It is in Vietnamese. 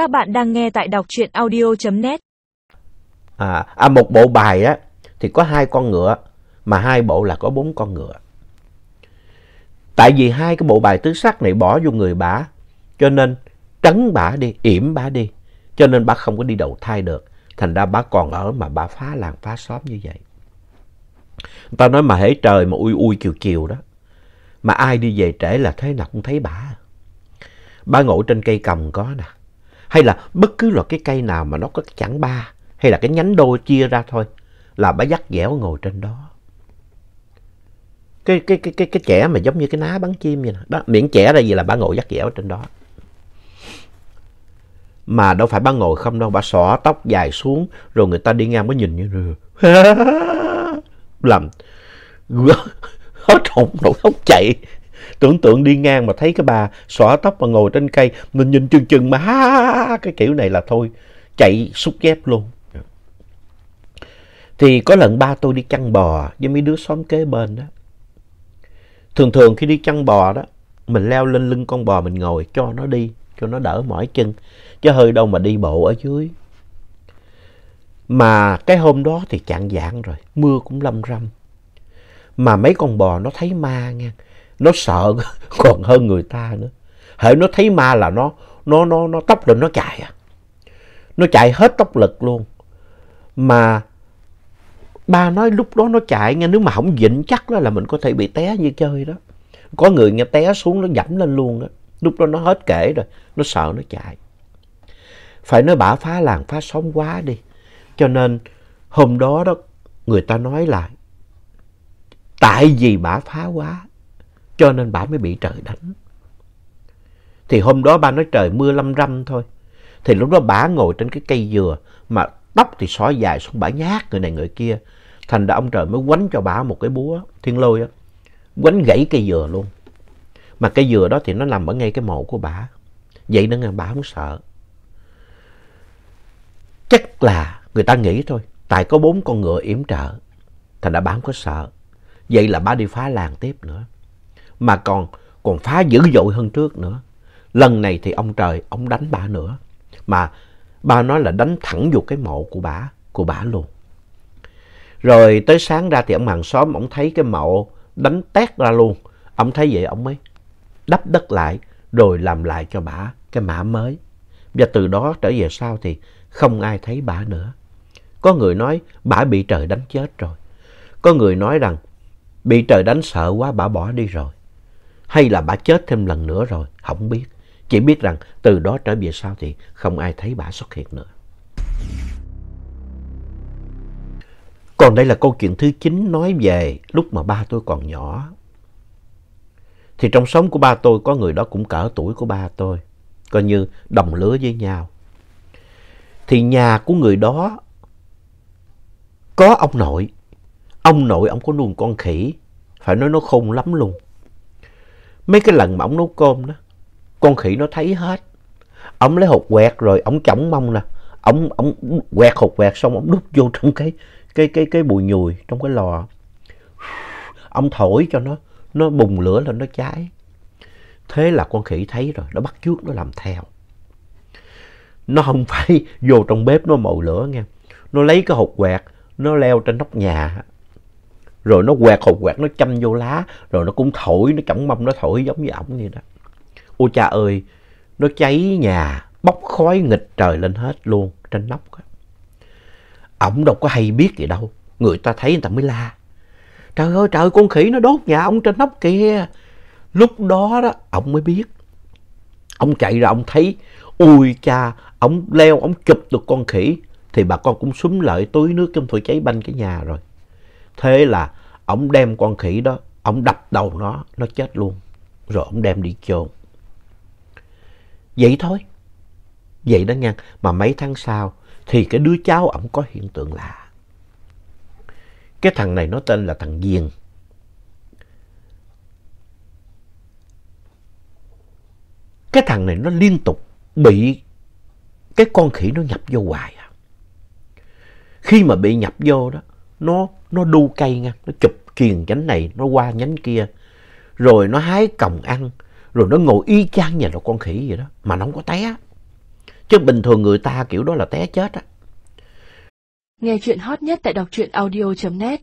Các bạn đang nghe tại đọc truyện audio.net. À, à một bộ bài á thì có hai con ngựa mà hai bộ là có bốn con ngựa. Tại vì hai cái bộ bài tứ sắc này bỏ vô người bả cho nên trấn bả đi, yểm bả đi. Cho nên bả không có đi đầu thai được. Thành ra bả còn ở mà bả phá làng phá xóm như vậy. Người ta nói mà hễ trời mà ui ui chiều chiều đó. Mà ai đi về trễ là thế nào cũng thấy bả. Bả ngồi trên cây cầm có nè. Hay là bất cứ loại cái cây nào mà nó có cái chẵn ba. Hay là cái nhánh đôi chia ra thôi. Là bà dắt dẻo ngồi trên đó. Cái, cái, cái, cái, cái trẻ mà giống như cái ná bắn chim vậy nè. Đó, miệng trẻ ra gì là bà ngồi dắt dẻo trên đó. Mà đâu phải bà ngồi không đâu. bà xõa tóc dài xuống. Rồi người ta đi ngang mới nhìn như rồi. Làm hết hồn nổi hốc chạy. Tưởng tượng đi ngang mà thấy cái bà xõa tóc mà ngồi trên cây. Mình nhìn chừng chừng mà ha cái kiểu này là thôi. Chạy xúc dép luôn. Thì có lần ba tôi đi chăn bò với mấy đứa xóm kế bên đó. Thường thường khi đi chăn bò đó, mình leo lên lưng con bò mình ngồi cho nó đi, cho nó đỡ mỏi chân. Chứ hơi đâu mà đi bộ ở dưới. Mà cái hôm đó thì chạng dạng rồi, mưa cũng lâm râm. Mà mấy con bò nó thấy ma nha, nó sợ còn hơn người ta nữa. Hễ nó thấy ma là nó, nó, nó, nó tóc lên nó chạy à. Nó chạy hết tốc lực luôn. Mà ba nói lúc đó nó chạy nghe nếu mà không vịnh chắc đó là mình có thể bị té như chơi đó. Có người nghe té xuống nó dẫm lên luôn đó. Lúc đó nó hết kể rồi, nó sợ nó chạy. Phải nói bả phá làng phá xóm quá đi. Cho nên hôm đó đó người ta nói là tại vì bả phá quá cho nên bà mới bị trời đánh. Thì hôm đó ba nói trời mưa lâm râm thôi. Thì lúc đó bà ngồi trên cái cây dừa mà tóc thì xóa dài xuống bà nhát người này người kia. Thành ra ông trời mới quánh cho bà một cái búa thiên lôi á. Quánh gãy cây dừa luôn. Mà cây dừa đó thì nó nằm ở ngay cái mộ của bà, Vậy nên bà không sợ. Chắc là người ta nghĩ thôi. Tại có bốn con ngựa yểm trợ. Thành ra bà không có sợ. Vậy là bà đi phá làng tiếp nữa. Mà còn, còn phá dữ dội hơn trước nữa. Lần này thì ông trời, ông đánh bà nữa. Mà ba nói là đánh thẳng vô cái mộ của bà, của bà luôn. Rồi tới sáng ra thì ông hàng xóm, ông thấy cái mộ đánh tét ra luôn. Ông thấy vậy, ông mới đắp đất lại, rồi làm lại cho bà cái mã mới. Và từ đó trở về sau thì không ai thấy bà nữa. Có người nói bà bị trời đánh chết rồi. Có người nói rằng bị trời đánh sợ quá bà bỏ đi rồi. Hay là bà chết thêm lần nữa rồi, không biết. Chỉ biết rằng từ đó trở về sau thì không ai thấy bà xuất hiện nữa. Còn đây là câu chuyện thứ 9 nói về lúc mà ba tôi còn nhỏ. Thì trong sống của ba tôi có người đó cũng cỡ tuổi của ba tôi. Coi như đồng lứa với nhau. Thì nhà của người đó có ông nội. Ông nội ông có nuôi con khỉ. Phải nói nó khôn lắm luôn. Mấy cái lần mà ông nấu cơm đó. Con khỉ nó thấy hết. Ông lấy hột quẹt rồi ông chỏng mông nè. Ông, ông quẹt hột quẹt xong ông đút vô trong cái cái cái cái bùi nhùi trong cái lò. Ông thổi cho nó nó bùng lửa lên nó cháy. Thế là con khỉ thấy rồi, nó bắt chước nó làm theo. Nó không phải vô trong bếp nó mồi lửa nghe. Nó lấy cái hột quẹt, nó leo trên nóc nhà. Rồi nó quẹt hột quẹt, nó châm vô lá. Rồi nó cũng thổi, nó chẳng mông nó thổi giống như ổng vậy đó. Ôi cha ơi, nó cháy nhà, bốc khói nghịch trời lên hết luôn trên nóc. Ổng đâu có hay biết gì đâu. Người ta thấy người ta mới la. Trời ơi trời con khỉ nó đốt nhà ông trên nóc kìa. Lúc đó đó ổng mới biết. Ông chạy ra ông thấy. Ui cha ổng leo ổng chụp được con khỉ. Thì bà con cũng súng lợi túi nước trong thổi cháy banh cái nhà rồi. Thế là ông đem con khỉ đó. Ông đập đầu nó. Nó chết luôn. Rồi ông đem đi chôn. Vậy thôi. Vậy đó nha. Mà mấy tháng sau thì cái đứa cháu ổng có hiện tượng lạ. Cái thằng này nó tên là thằng Diền. Cái thằng này nó liên tục bị cái con khỉ nó nhập vô hoài. À. Khi mà bị nhập vô đó, nó, nó đu cây nha, nó chụp kiền nhánh này, nó qua nhánh kia. Rồi nó hái còng ăn, rồi nó ngồi y chang nhà đầu con khỉ vậy đó, mà nó không có té. Chứ bình thường người ta kiểu đó là té chết á. Nghe chuyện hot nhất tại đọc truyện audio.net